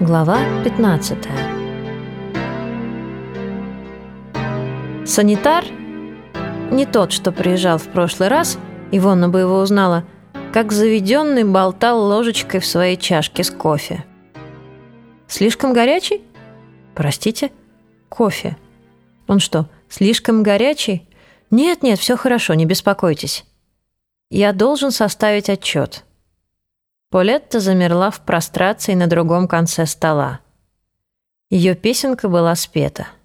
Глава 15 Санитар, не тот, что приезжал в прошлый раз, Ивонна бы его узнала, как заведенный болтал ложечкой в своей чашке с кофе. «Слишком горячий?» «Простите?» «Кофе. Он что, слишком горячий?» «Нет-нет, все хорошо, не беспокойтесь. Я должен составить отчет». Полетта замерла в прострации на другом конце стола. Ее песенка была спета –